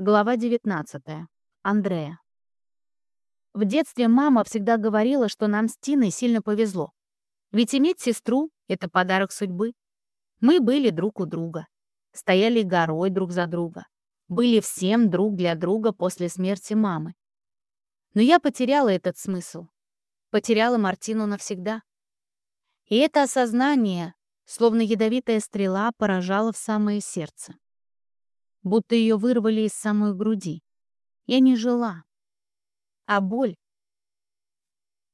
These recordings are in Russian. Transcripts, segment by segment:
Глава 19. Андрея. В детстве мама всегда говорила, что нам с Тиной сильно повезло. Ведь иметь сестру — это подарок судьбы. Мы были друг у друга. Стояли горой друг за друга. Были всем друг для друга после смерти мамы. Но я потеряла этот смысл. Потеряла Мартину навсегда. И это осознание, словно ядовитая стрела, поражало в самое сердце будто ее вырвали из самой груди. Я не жила. А боль?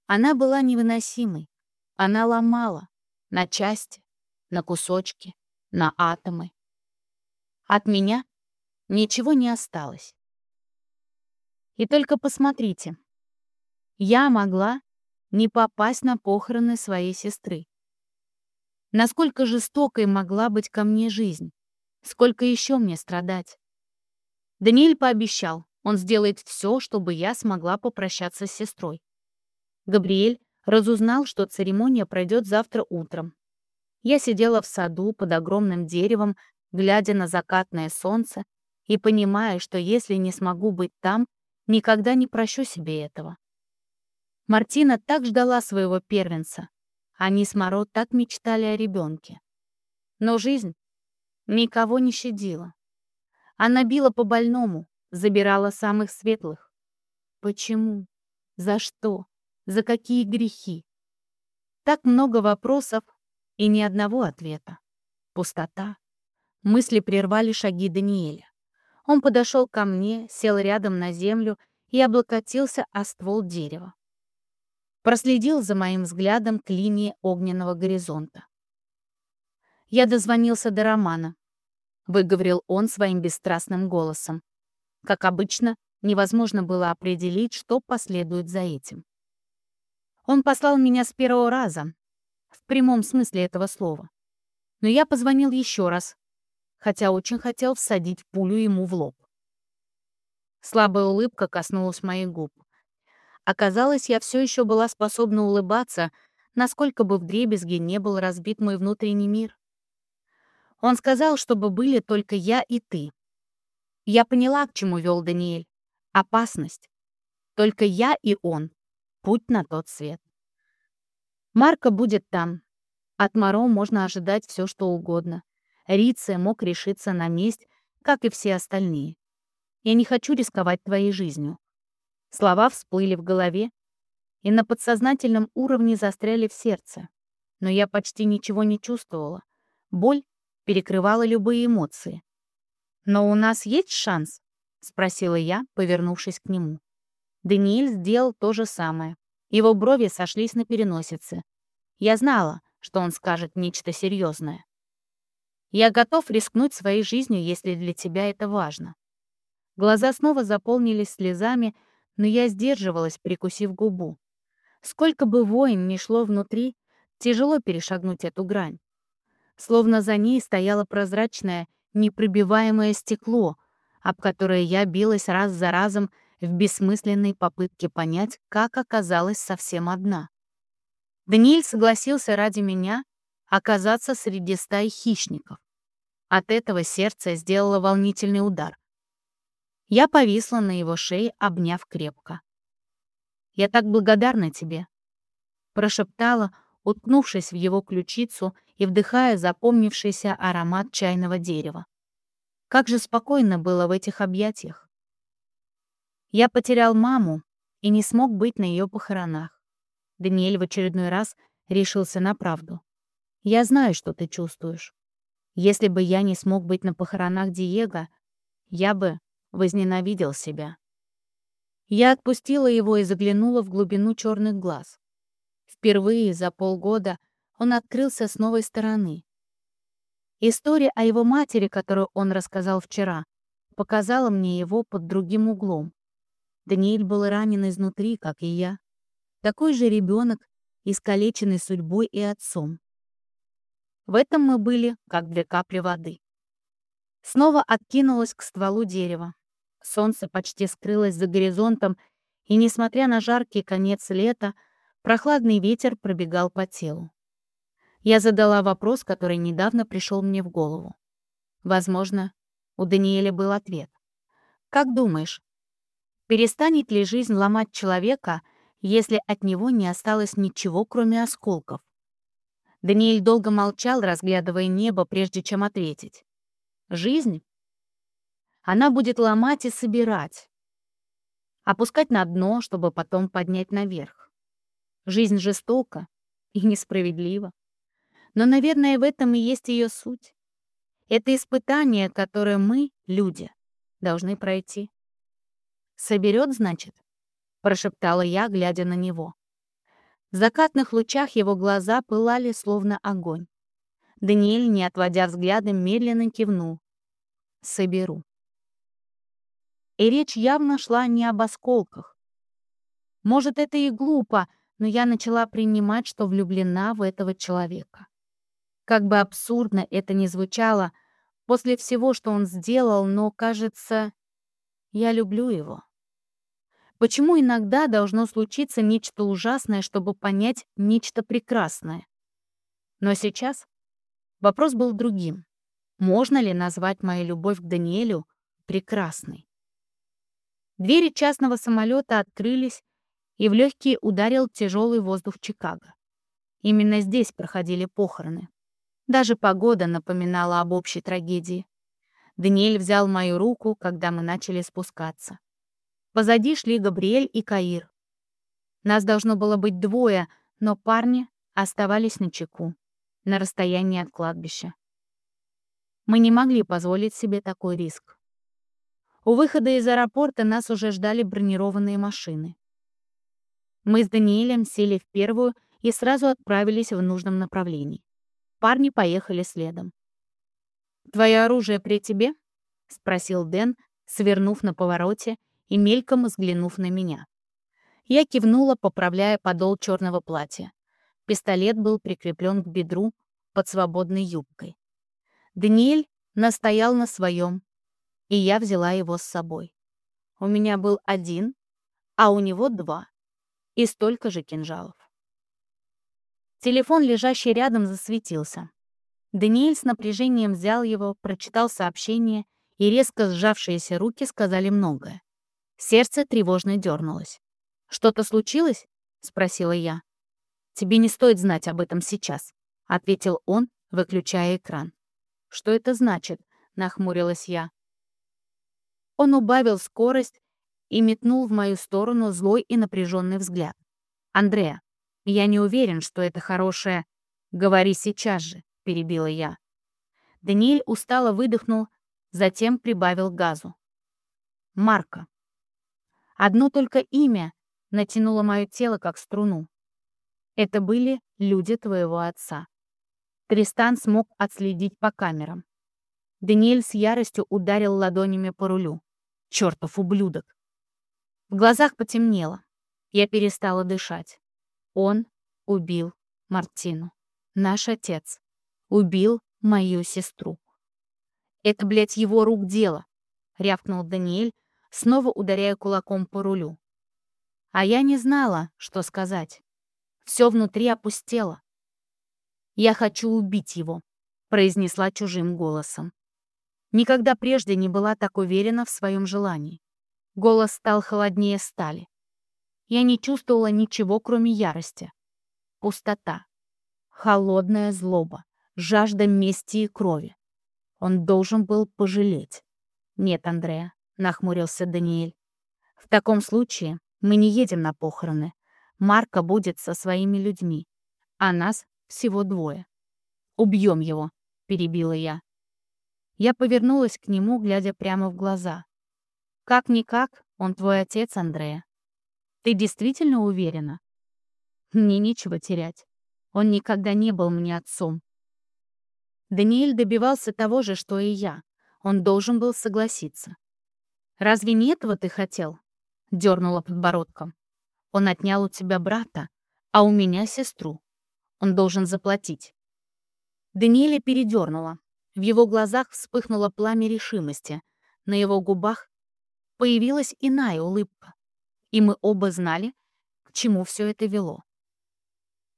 Она была невыносимой. Она ломала на части, на кусочки, на атомы. От меня ничего не осталось. И только посмотрите, я могла не попасть на похороны своей сестры. Насколько жестокой могла быть ко мне жизнь. Сколько еще мне страдать? Даниэль пообещал, он сделает все, чтобы я смогла попрощаться с сестрой. Габриэль разузнал, что церемония пройдет завтра утром. Я сидела в саду под огромным деревом, глядя на закатное солнце и понимая, что если не смогу быть там, никогда не прощу себе этого. Мартина так ждала своего первенца. Они с Моро так мечтали о ребенке. Но жизнь Никого не щадила. Она била по больному, забирала самых светлых. Почему? За что? За какие грехи? Так много вопросов и ни одного ответа. Пустота. Мысли прервали шаги Даниэля. Он подошел ко мне, сел рядом на землю и облокотился о ствол дерева. Проследил за моим взглядом к линии огненного горизонта. Я дозвонился до Романа. Выговорил он своим бесстрастным голосом. Как обычно, невозможно было определить, что последует за этим. Он послал меня с первого раза, в прямом смысле этого слова. Но я позвонил еще раз, хотя очень хотел всадить пулю ему в лоб. Слабая улыбка коснулась моих губ. Оказалось, я все еще была способна улыбаться, насколько бы вдребезги не был разбит мой внутренний мир. Он сказал, чтобы были только я и ты. Я поняла, к чему вел Даниэль. Опасность. Только я и он. Путь на тот свет. Марка будет там. От Моро можно ожидать все, что угодно. Риция мог решиться на месть, как и все остальные. Я не хочу рисковать твоей жизнью. Слова всплыли в голове и на подсознательном уровне застряли в сердце. Но я почти ничего не чувствовала. Боль перекрывала любые эмоции. «Но у нас есть шанс?» — спросила я, повернувшись к нему. Даниэль сделал то же самое. Его брови сошлись на переносице. Я знала, что он скажет нечто серьезное. «Я готов рискнуть своей жизнью, если для тебя это важно». Глаза снова заполнились слезами, но я сдерживалась, прикусив губу. Сколько бы воин ни шло внутри, тяжело перешагнуть эту грань словно за ней стояло прозрачное, непробиваемое стекло, об которое я билась раз за разом в бессмысленной попытке понять, как оказалась совсем одна. Даниэль согласился ради меня оказаться среди стаи хищников. От этого сердце сделало волнительный удар. Я повисла на его шее, обняв крепко. «Я так благодарна тебе», — прошептала, уткнувшись в его ключицу и вдыхая запомнившийся аромат чайного дерева. Как же спокойно было в этих объятиях. Я потерял маму и не смог быть на ее похоронах. Даниэль в очередной раз решился на правду. «Я знаю, что ты чувствуешь. Если бы я не смог быть на похоронах Диего, я бы возненавидел себя». Я отпустила его и заглянула в глубину черных глаз. Впервые за полгода он открылся с новой стороны. История о его матери, которую он рассказал вчера, показала мне его под другим углом. Даниэль был ранен изнутри, как и я. Такой же ребенок, искалеченный судьбой и отцом. В этом мы были, как две капли воды. Снова откинулась к стволу дерева. Солнце почти скрылось за горизонтом, и, несмотря на жаркий конец лета, Прохладный ветер пробегал по телу. Я задала вопрос, который недавно пришел мне в голову. Возможно, у Даниэля был ответ. Как думаешь, перестанет ли жизнь ломать человека, если от него не осталось ничего, кроме осколков? Даниэль долго молчал, разглядывая небо, прежде чем ответить. Жизнь? Она будет ломать и собирать. Опускать на дно, чтобы потом поднять наверх. Жизнь жестока и несправедлива. Но, наверное, в этом и есть ее суть. Это испытание, которое мы, люди, должны пройти. «Соберет, значит?» — прошептала я, глядя на него. В закатных лучах его глаза пылали, словно огонь. Даниэль, не отводя взгляда, медленно кивнул. «Соберу». И речь явно шла не об осколках. Может, это и глупо, но я начала принимать, что влюблена в этого человека. Как бы абсурдно это ни звучало, после всего, что он сделал, но, кажется, я люблю его. Почему иногда должно случиться нечто ужасное, чтобы понять нечто прекрасное? Но сейчас вопрос был другим. Можно ли назвать мою любовь к Даниэлю прекрасной? Двери частного самолета открылись, и в легкие ударил тяжелый воздух Чикаго. Именно здесь проходили похороны. Даже погода напоминала об общей трагедии. Даниэль взял мою руку, когда мы начали спускаться. Позади шли Габриэль и Каир. Нас должно было быть двое, но парни оставались на чеку, на расстоянии от кладбища. Мы не могли позволить себе такой риск. У выхода из аэропорта нас уже ждали бронированные машины. Мы с Даниэлем сели в первую и сразу отправились в нужном направлении. Парни поехали следом. «Твое оружие при тебе?» — спросил Дэн, свернув на повороте и мельком взглянув на меня. Я кивнула, поправляя подол черного платья. Пистолет был прикреплен к бедру под свободной юбкой. Даниэль настоял на своем, и я взяла его с собой. У меня был один, а у него два, и столько же кинжалов. Телефон, лежащий рядом, засветился. Даниэль с напряжением взял его, прочитал сообщение, и резко сжавшиеся руки сказали многое. Сердце тревожно дернулось. «Что-то случилось?» — спросила я. «Тебе не стоит знать об этом сейчас», — ответил он, выключая экран. «Что это значит?» — нахмурилась я. Он убавил скорость и метнул в мою сторону злой и напряженный взгляд. «Андреа, я не уверен, что это хорошее...» «Говори сейчас же», — перебила я. Даниэль устало выдохнул, затем прибавил газу. «Марка, Одно только имя натянуло мое тело как струну. Это были люди твоего отца. Тристан смог отследить по камерам. Даниэль с яростью ударил ладонями по рулю. Чертов ублюдок. В глазах потемнело. Я перестала дышать. Он убил Мартину. Наш отец. Убил мою сестру. Это, блядь, его рук дело, рявкнул Даниэль, снова ударяя кулаком по рулю. А я не знала, что сказать. Все внутри опустело. «Я хочу убить его», — произнесла чужим голосом. Никогда прежде не была так уверена в своем желании. Голос стал холоднее стали. Я не чувствовала ничего, кроме ярости. Пустота. Холодная злоба. Жажда мести и крови. Он должен был пожалеть. Нет, Андрея, — нахмурился Даниэль. «В таком случае мы не едем на похороны. Марка будет со своими людьми, а нас всего двое. Убьем его», — перебила я. Я повернулась к нему, глядя прямо в глаза. «Как-никак, он твой отец, Андрея. Ты действительно уверена?» «Мне нечего терять. Он никогда не был мне отцом». Даниэль добивался того же, что и я. Он должен был согласиться. «Разве не этого ты хотел?» — дернула подбородком. «Он отнял у тебя брата, а у меня сестру. Он должен заплатить». Даниэля передернула. В его глазах вспыхнуло пламя решимости. На его губах появилась иная улыбка. И мы оба знали, к чему все это вело.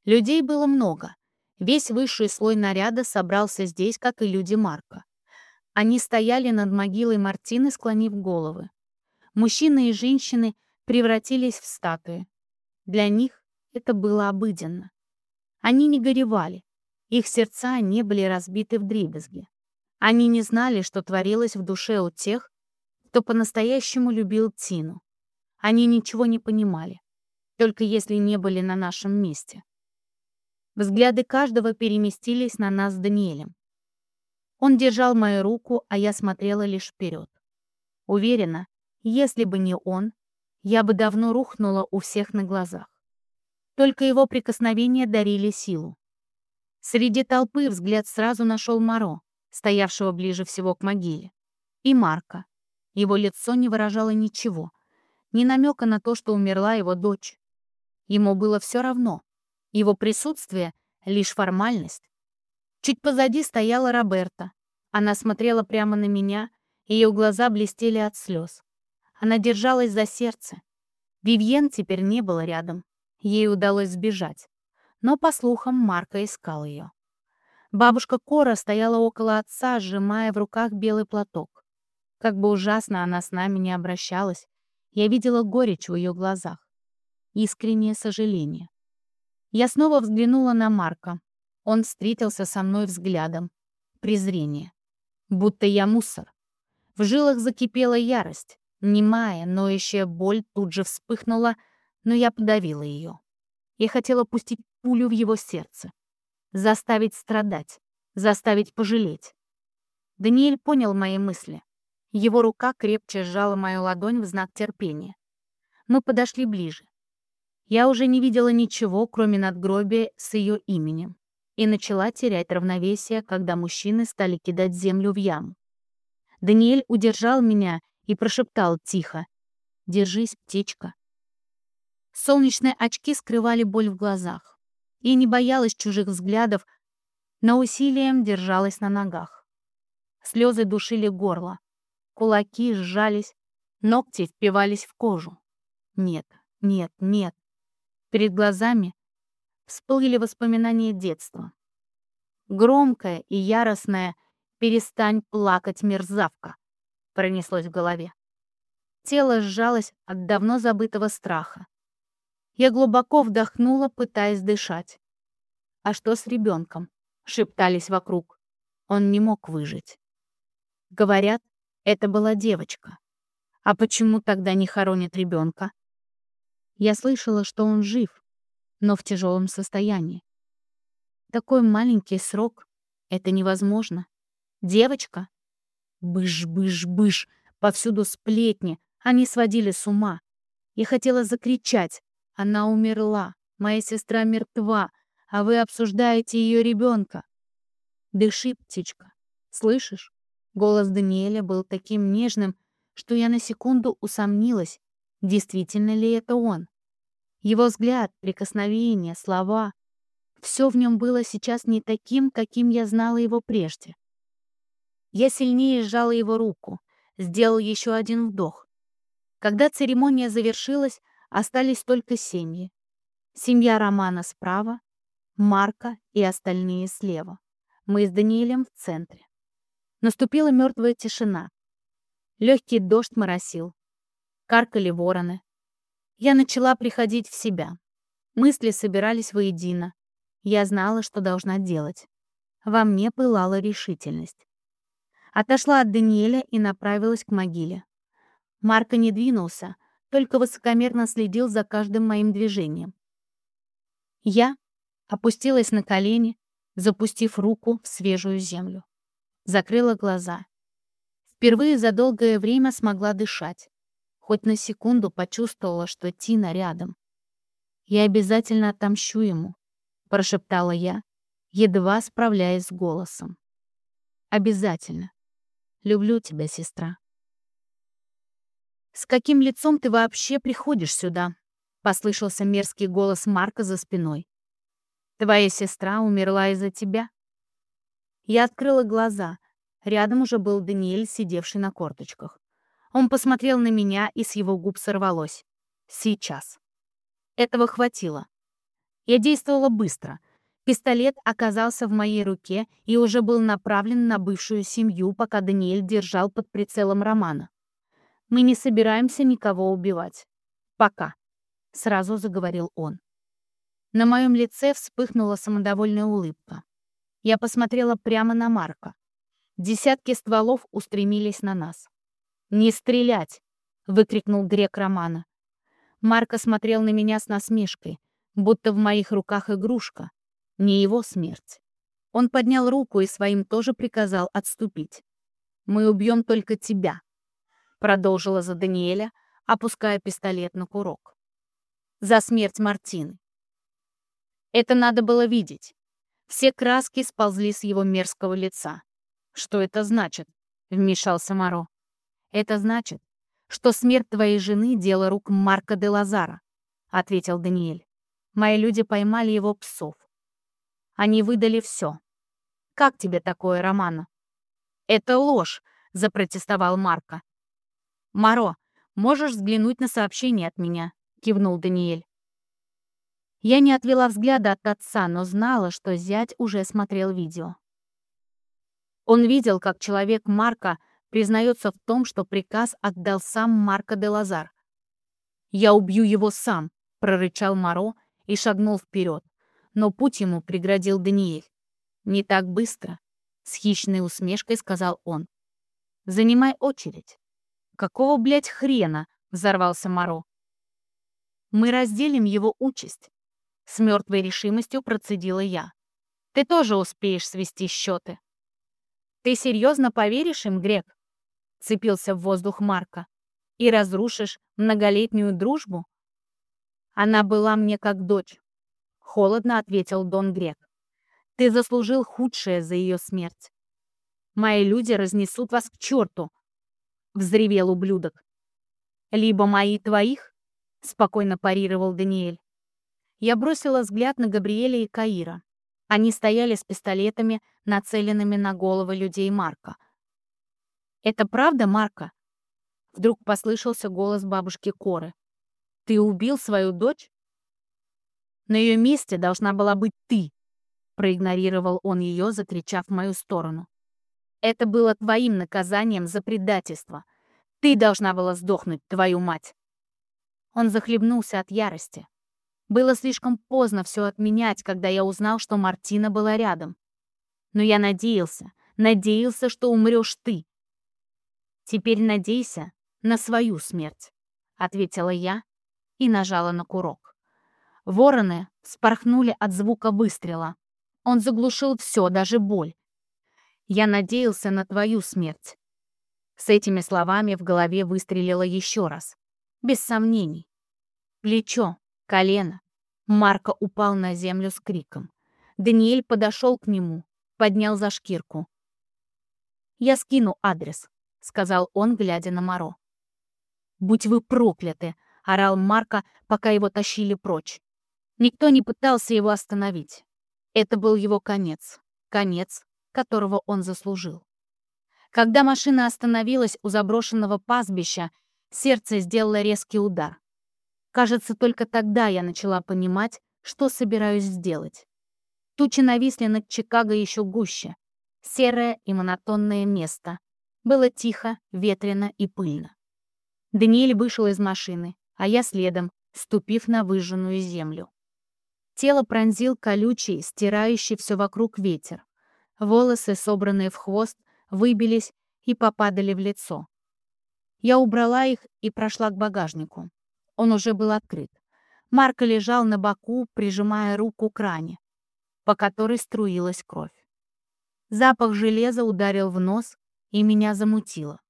Людей было много. Весь высший слой наряда собрался здесь, как и люди Марка. Они стояли над могилой Мартины, склонив головы. Мужчины и женщины превратились в статуи. Для них это было обыденно. Они не горевали, их сердца не были разбиты вдребезги. Они не знали, что творилось в душе у тех, кто по-настоящему любил Тину. Они ничего не понимали, только если не были на нашем месте. Взгляды каждого переместились на нас с Даниэлем. Он держал мою руку, а я смотрела лишь вперед. Уверена, если бы не он, я бы давно рухнула у всех на глазах. Только его прикосновения дарили силу. Среди толпы взгляд сразу нашел Моро, стоявшего ближе всего к могиле, и Марка. Его лицо не выражало ничего, ни намека на то, что умерла его дочь. Ему было все равно. Его присутствие — лишь формальность. Чуть позади стояла Роберта. Она смотрела прямо на меня, ее глаза блестели от слез. Она держалась за сердце. Вивьен теперь не было рядом. Ей удалось сбежать. Но, по слухам, Марка искал ее. Бабушка Кора стояла около отца, сжимая в руках белый платок. Как бы ужасно она с нами не обращалась, я видела горечь в ее глазах. Искреннее сожаление. Я снова взглянула на Марка. Он встретился со мной взглядом. Презрение. Будто я мусор. В жилах закипела ярость. Немая, ноющая боль тут же вспыхнула, но я подавила ее. Я хотела пустить пулю в его сердце. Заставить страдать. Заставить пожалеть. Даниэль понял мои мысли. Его рука крепче сжала мою ладонь в знак терпения. Мы подошли ближе. Я уже не видела ничего, кроме надгробия с ее именем, и начала терять равновесие, когда мужчины стали кидать землю в яму. Даниэль удержал меня и прошептал тихо. «Держись, птичка». Солнечные очки скрывали боль в глазах. И не боялась чужих взглядов, но усилием держалась на ногах. Слезы душили горло. Кулаки сжались, ногти впивались в кожу. Нет, нет, нет. Перед глазами всплыли воспоминания детства. Громкое и яростное «Перестань плакать, мерзавка!» пронеслось в голове. Тело сжалось от давно забытого страха. Я глубоко вдохнула, пытаясь дышать. «А что с ребенком?» — шептались вокруг. Он не мог выжить. Говорят, это была девочка. А почему тогда не хоронят ребенка? Я слышала, что он жив, но в тяжелом состоянии. Такой маленький срок — это невозможно. Девочка? Быш-быш-быш, повсюду сплетни, они сводили с ума. Я хотела закричать, она умерла. Моя сестра мертва, а вы обсуждаете ее ребенка. Дыши, птичка. Слышишь? Голос Даниэля был таким нежным, что я на секунду усомнилась, действительно ли это он. Его взгляд, прикосновения, слова — все в нем было сейчас не таким, каким я знала его прежде. Я сильнее сжала его руку, сделал еще один вдох. Когда церемония завершилась, Остались только семьи. Семья Романа справа, Марка и остальные слева. Мы с Даниэлем в центре. Наступила мертвая тишина. Легкий дождь моросил. Каркали вороны. Я начала приходить в себя. Мысли собирались воедино. Я знала, что должна делать. Во мне пылала решительность. Отошла от Даниэля и направилась к могиле. Марка не двинулся, только высокомерно следил за каждым моим движением. Я опустилась на колени, запустив руку в свежую землю. Закрыла глаза. Впервые за долгое время смогла дышать. Хоть на секунду почувствовала, что Тина рядом. «Я обязательно отомщу ему», — прошептала я, едва справляясь с голосом. «Обязательно. Люблю тебя, сестра». «С каким лицом ты вообще приходишь сюда?» — послышался мерзкий голос Марка за спиной. «Твоя сестра умерла из-за тебя?» Я открыла глаза. Рядом уже был Даниэль, сидевший на корточках. Он посмотрел на меня, и с его губ сорвалось. «Сейчас». Этого хватило. Я действовала быстро. Пистолет оказался в моей руке и уже был направлен на бывшую семью, пока Даниэль держал под прицелом Романа. Мы не собираемся никого убивать. Пока», — сразу заговорил он. На моем лице вспыхнула самодовольная улыбка. Я посмотрела прямо на Марка. Десятки стволов устремились на нас. «Не стрелять!» — выкрикнул грек Романа. Марко смотрел на меня с насмешкой, будто в моих руках игрушка, не его смерть. Он поднял руку и своим тоже приказал отступить. «Мы убьем только тебя», — продолжила за Даниэля, опуская пистолет на курок. «За смерть Мартины». Это надо было видеть. Все краски сползли с его мерзкого лица. «Что это значит?» — вмешался Моро. «Это значит, что смерть твоей жены — дело рук Марка де Лазара», — ответил Даниэль. «Мои люди поймали его псов. Они выдали все. Как тебе такое, Романа?» «Это ложь», — запротестовал Марко. «Маро, можешь взглянуть на сообщение от меня», — кивнул Даниэль. Я не отвела взгляда от отца, но знала, что зять уже смотрел видео. Он видел, как человек Марка признается в том, что приказ отдал сам Марко де Лазар. «Я убью его сам», — прорычал Маро и шагнул вперед, но путь ему преградил Даниэль. «Не так быстро», — с хищной усмешкой сказал он. «Занимай очередь». «Какого, блядь, хрена?» — взорвался Маро. «Мы разделим его участь», — с мертвой решимостью процедила я. «Ты тоже успеешь свести счеты». «Ты серьезно поверишь им, Грек?» — цепился в воздух Марка. «И разрушишь многолетнюю дружбу?» «Она была мне как дочь», — холодно ответил Дон Грек. «Ты заслужил худшее за ее смерть. Мои люди разнесут вас к черту», — взревел ублюдок. «Либо мои твоих», — спокойно парировал Даниэль. Я бросила взгляд на Габриэля и Каира. Они стояли с пистолетами, нацеленными на головы людей Марка. «Это правда, Марка?» Вдруг послышался голос бабушки Коры. «Ты убил свою дочь?» «На ее месте должна была быть ты», проигнорировал он ее, закричав в мою сторону. «Это было твоим наказанием за предательство. Ты должна была сдохнуть, твою мать!» Он захлебнулся от ярости. Было слишком поздно все отменять, когда я узнал, что Мартина была рядом. Но я надеялся, надеялся, что умрешь ты. Теперь надейся на свою смерть, ответила я и нажала на курок. Вороны спорхнули от звука выстрела. Он заглушил все, даже боль. Я надеялся на твою смерть. С этими словами в голове выстрелило еще раз. Без сомнений. Плечо, колено. Марко упал на землю с криком. Даниэль подошел к нему, поднял за шкирку. «Я скину адрес», — сказал он, глядя на Моро. «Будь вы прокляты!» — орал Марко, пока его тащили прочь. Никто не пытался его остановить. Это был его конец. Конец, которого он заслужил. Когда машина остановилась у заброшенного пастбища, сердце сделало резкий удар. Кажется, только тогда я начала понимать, что собираюсь сделать. Тучи нависли над Чикаго еще гуще. Серое и монотонное место. Было тихо, ветрено и пыльно. Даниэль вышел из машины, а я следом, ступив на выжженную землю. Тело пронзил колючий, стирающий все вокруг ветер. Волосы, собранные в хвост, выбились и попадали в лицо. Я убрала их и прошла к багажнику. Он уже был открыт. Марко лежал на боку, прижимая руку к ране, по которой струилась кровь. Запах железа ударил в нос, и меня замутило.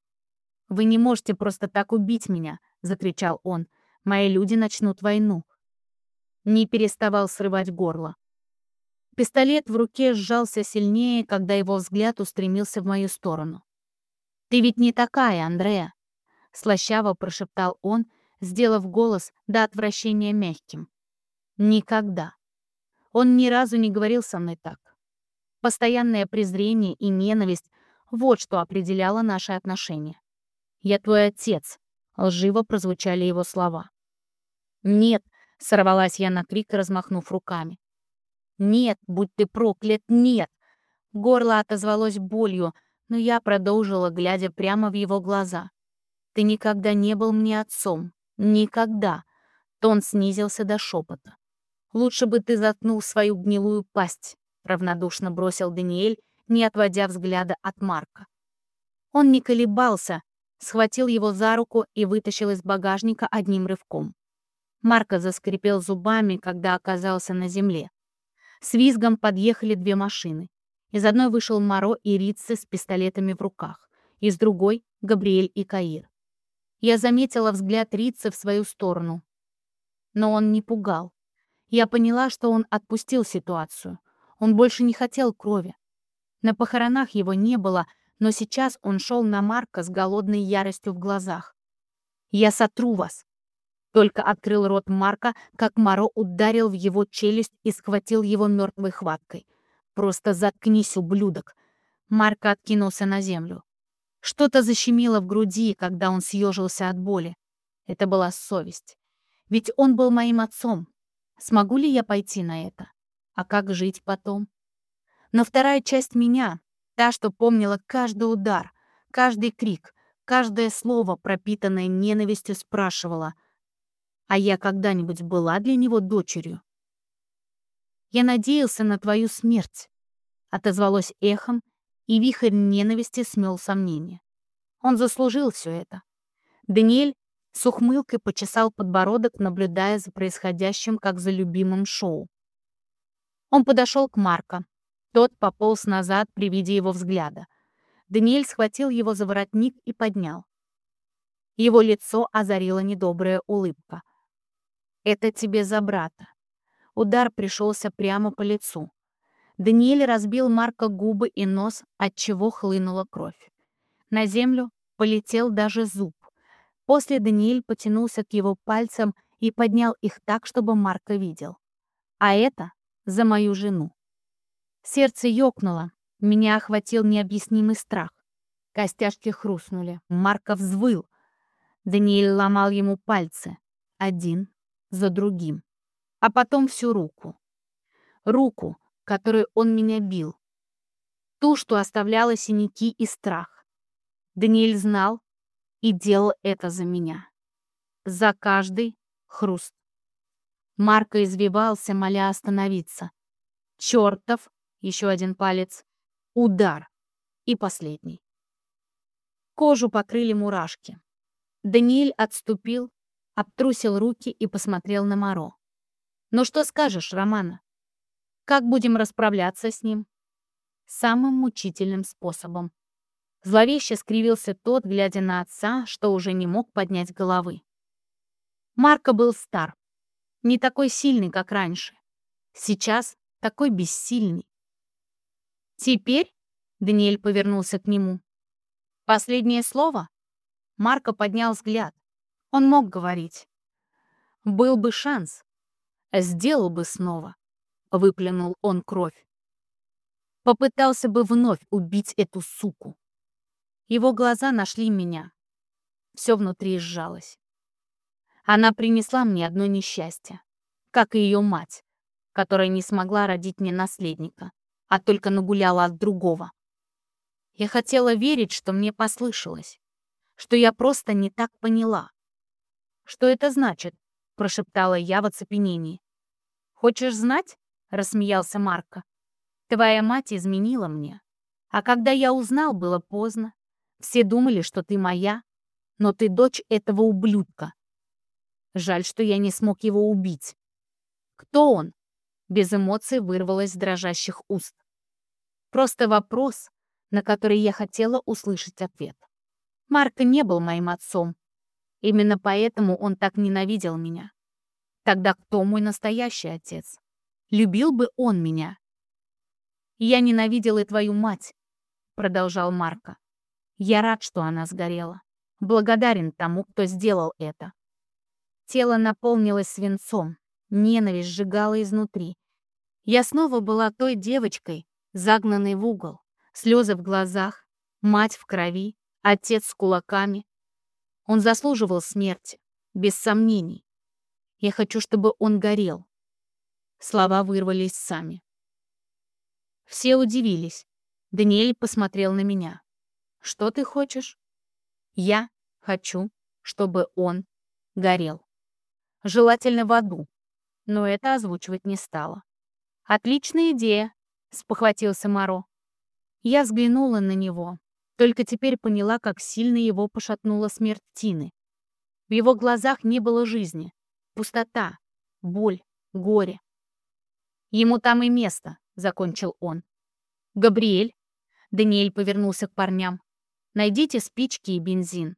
«Вы не можете просто так убить меня!» — закричал он. «Мои люди начнут войну!» Не переставал срывать горло. Пистолет в руке сжался сильнее, когда его взгляд устремился в мою сторону. «Ты ведь не такая, Андрея!» — слащаво прошептал он, сделав голос до отвращения мягким. Никогда. Он ни разу не говорил со мной так. Постоянное презрение и ненависть — вот что определяло наши отношения. «Я твой отец», — лживо прозвучали его слова. «Нет», — сорвалась я на крик, размахнув руками. «Нет, будь ты проклят, нет!» Горло отозвалось болью, но я продолжила, глядя прямо в его глаза. Ты никогда не был мне отцом. Никогда. Тон снизился до шепота. Лучше бы ты заткнул свою гнилую пасть, равнодушно бросил Даниэль, не отводя взгляда от Марка. Он не колебался, схватил его за руку и вытащил из багажника одним рывком. Марко заскрипел зубами, когда оказался на земле. С визгом подъехали две машины. Из одной вышел Маро и Ритце с пистолетами в руках, из другой — Габриэль и Каир. Я заметила взгляд Рицы в свою сторону. Но он не пугал. Я поняла, что он отпустил ситуацию. Он больше не хотел крови. На похоронах его не было, но сейчас он шел на Марка с голодной яростью в глазах. «Я сотру вас!» Только открыл рот Марка, как Маро ударил в его челюсть и схватил его мертвой хваткой. «Просто заткнись, ублюдок!» Марка откинулся на землю. Что-то защемило в груди, когда он съежился от боли. Это была совесть. Ведь он был моим отцом. Смогу ли я пойти на это? А как жить потом? Но вторая часть меня, та, что помнила каждый удар, каждый крик, каждое слово, пропитанное ненавистью, спрашивала, а я когда-нибудь была для него дочерью? «Я надеялся на твою смерть», — отозвалось эхом, и вихрь ненависти смел сомнения. Он заслужил все это. Даниэль с ухмылкой почесал подбородок, наблюдая за происходящим, как за любимым шоу. Он подошел к Марко. Тот пополз назад при виде его взгляда. Даниэль схватил его за воротник и поднял. Его лицо озарила недобрая улыбка. «Это тебе за брата». Удар пришелся прямо по лицу. Даниэль разбил Марка губы и нос, от чего хлынула кровь. На землю полетел даже зуб. После Даниэль потянулся к его пальцам и поднял их так, чтобы Марка видел. А это за мою жену. Сердце ёкнуло, меня охватил необъяснимый страх. Костяшки хрустнули, Марка взвыл. Даниэль ломал ему пальцы, один за другим, а потом всю руку. Руку, которой он меня бил. Ту, что оставляла синяки и страх. Даниэль знал и делал это за меня. За каждый хруст. Марко извивался, моля остановиться. Чертов, еще один палец, удар и последний. Кожу покрыли мурашки. Даниэль отступил, обтрусил руки и посмотрел на Моро. «Ну что скажешь, Романа? Как будем расправляться с ним? Самым мучительным способом. Зловеще скривился тот, глядя на отца, что уже не мог поднять головы. Марко был стар. Не такой сильный, как раньше. Сейчас такой бессильный. Теперь Даниэль повернулся к нему. Последнее слово? Марко поднял взгляд. Он мог говорить. Был бы шанс. Сделал бы снова. — выплюнул он кровь. Попытался бы вновь убить эту суку. Его глаза нашли меня. Все внутри сжалось. Она принесла мне одно несчастье, как и ее мать, которая не смогла родить мне наследника, а только нагуляла от другого. Я хотела верить, что мне послышалось, что я просто не так поняла. «Что это значит?» — прошептала я в оцепенении. «Хочешь знать?» — рассмеялся Марко. «Твоя мать изменила мне. А когда я узнал, было поздно. Все думали, что ты моя, но ты дочь этого ублюдка. Жаль, что я не смог его убить. Кто он?» Без эмоций вырвалось с дрожащих уст. Просто вопрос, на который я хотела услышать ответ. Марко не был моим отцом. Именно поэтому он так ненавидел меня. Тогда кто мой настоящий отец? Любил бы он меня. «Я ненавидел и твою мать», — продолжал Марко. «Я рад, что она сгорела. Благодарен тому, кто сделал это». Тело наполнилось свинцом, ненависть сжигала изнутри. Я снова была той девочкой, загнанной в угол, слезы в глазах, мать в крови, отец с кулаками. Он заслуживал смерти, без сомнений. Я хочу, чтобы он горел, Слова вырвались сами. Все удивились. Даниэль посмотрел на меня. «Что ты хочешь?» «Я Хочу, чтобы он горел. Желательно в аду, но это озвучивать не стала. «Отличная идея», — спохватился Моро. Я взглянула на него, только теперь поняла, как сильно его пошатнула смерть Тины. В его глазах не было жизни, пустота, боль, горе. «Ему там и место», — закончил он. «Габриэль», — Даниэль повернулся к парням, — «найдите спички и бензин».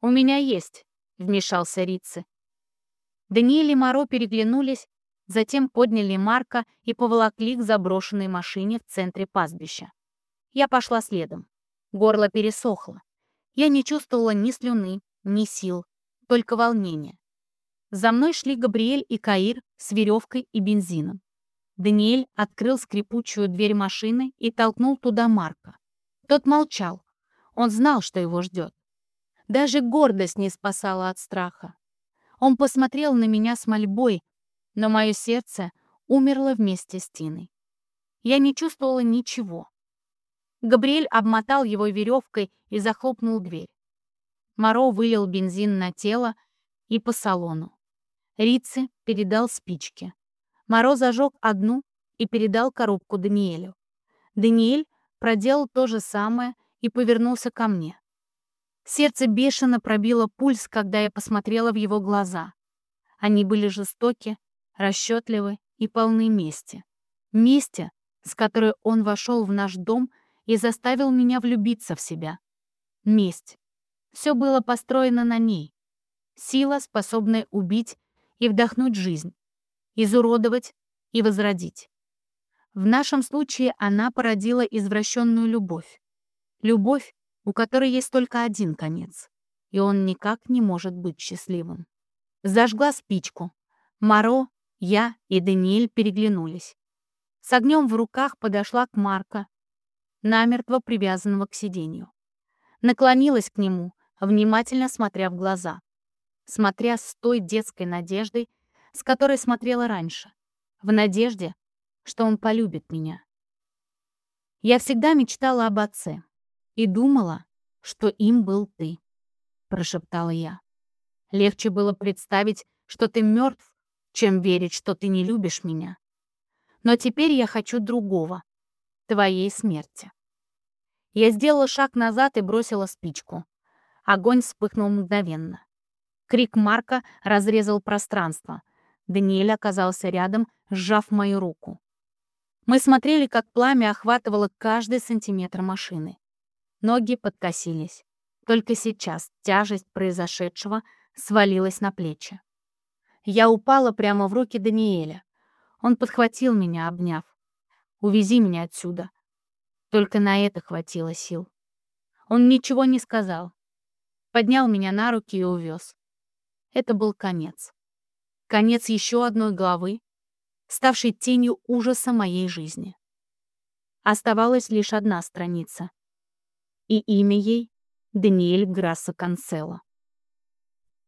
«У меня есть», — вмешался Рицы. Даниэль и Моро переглянулись, затем подняли Марка и поволокли к заброшенной машине в центре пастбища. Я пошла следом. Горло пересохло. Я не чувствовала ни слюны, ни сил, только волнение. За мной шли Габриэль и Каир с веревкой и бензином. Даниэль открыл скрипучую дверь машины и толкнул туда Марка. Тот молчал. Он знал, что его ждет. Даже гордость не спасала от страха. Он посмотрел на меня с мольбой, но мое сердце умерло вместе с Тиной. Я не чувствовала ничего. Габриэль обмотал его веревкой и захлопнул дверь. Моро вылил бензин на тело и по салону. Рице передал спички. Моро зажег одну и передал коробку Даниэлю. Даниэль проделал то же самое и повернулся ко мне. Сердце бешено пробило пульс, когда я посмотрела в его глаза. Они были жестоки, расчетливы и полны мести. Мести, с которой он вошел в наш дом и заставил меня влюбиться в себя. Месть. Все было построено на ней. Сила, способная убить и вдохнуть жизнь, изуродовать и возродить. В нашем случае она породила извращенную любовь. Любовь, у которой есть только один конец, и он никак не может быть счастливым. Зажгла спичку. Маро, я и Даниэль переглянулись. С огнем в руках подошла к Марко, намертво привязанного к сиденью. Наклонилась к нему, внимательно смотря в глаза. Смотря с той детской надеждой, с которой смотрела раньше. В надежде, что он полюбит меня. Я всегда мечтала об отце, и думала, что им был ты», — прошептала я. «Легче было представить, что ты мертв, чем верить, что ты не любишь меня. Но теперь я хочу другого, твоей смерти». Я сделала шаг назад и бросила спичку. Огонь вспыхнул мгновенно. Крик Марка разрезал пространство. Даниэль оказался рядом, сжав мою руку. Мы смотрели, как пламя охватывало каждый сантиметр машины. Ноги подкосились. Только сейчас тяжесть произошедшего свалилась на плечи. Я упала прямо в руки Даниэля. Он подхватил меня, обняв. «Увези меня отсюда». Только на это хватило сил. Он ничего не сказал. Поднял меня на руки и увез. Это был конец. Конец еще одной главы, ставшей тенью ужаса моей жизни. Оставалась лишь одна страница — и имя ей — Даниэль Грасса Канцело.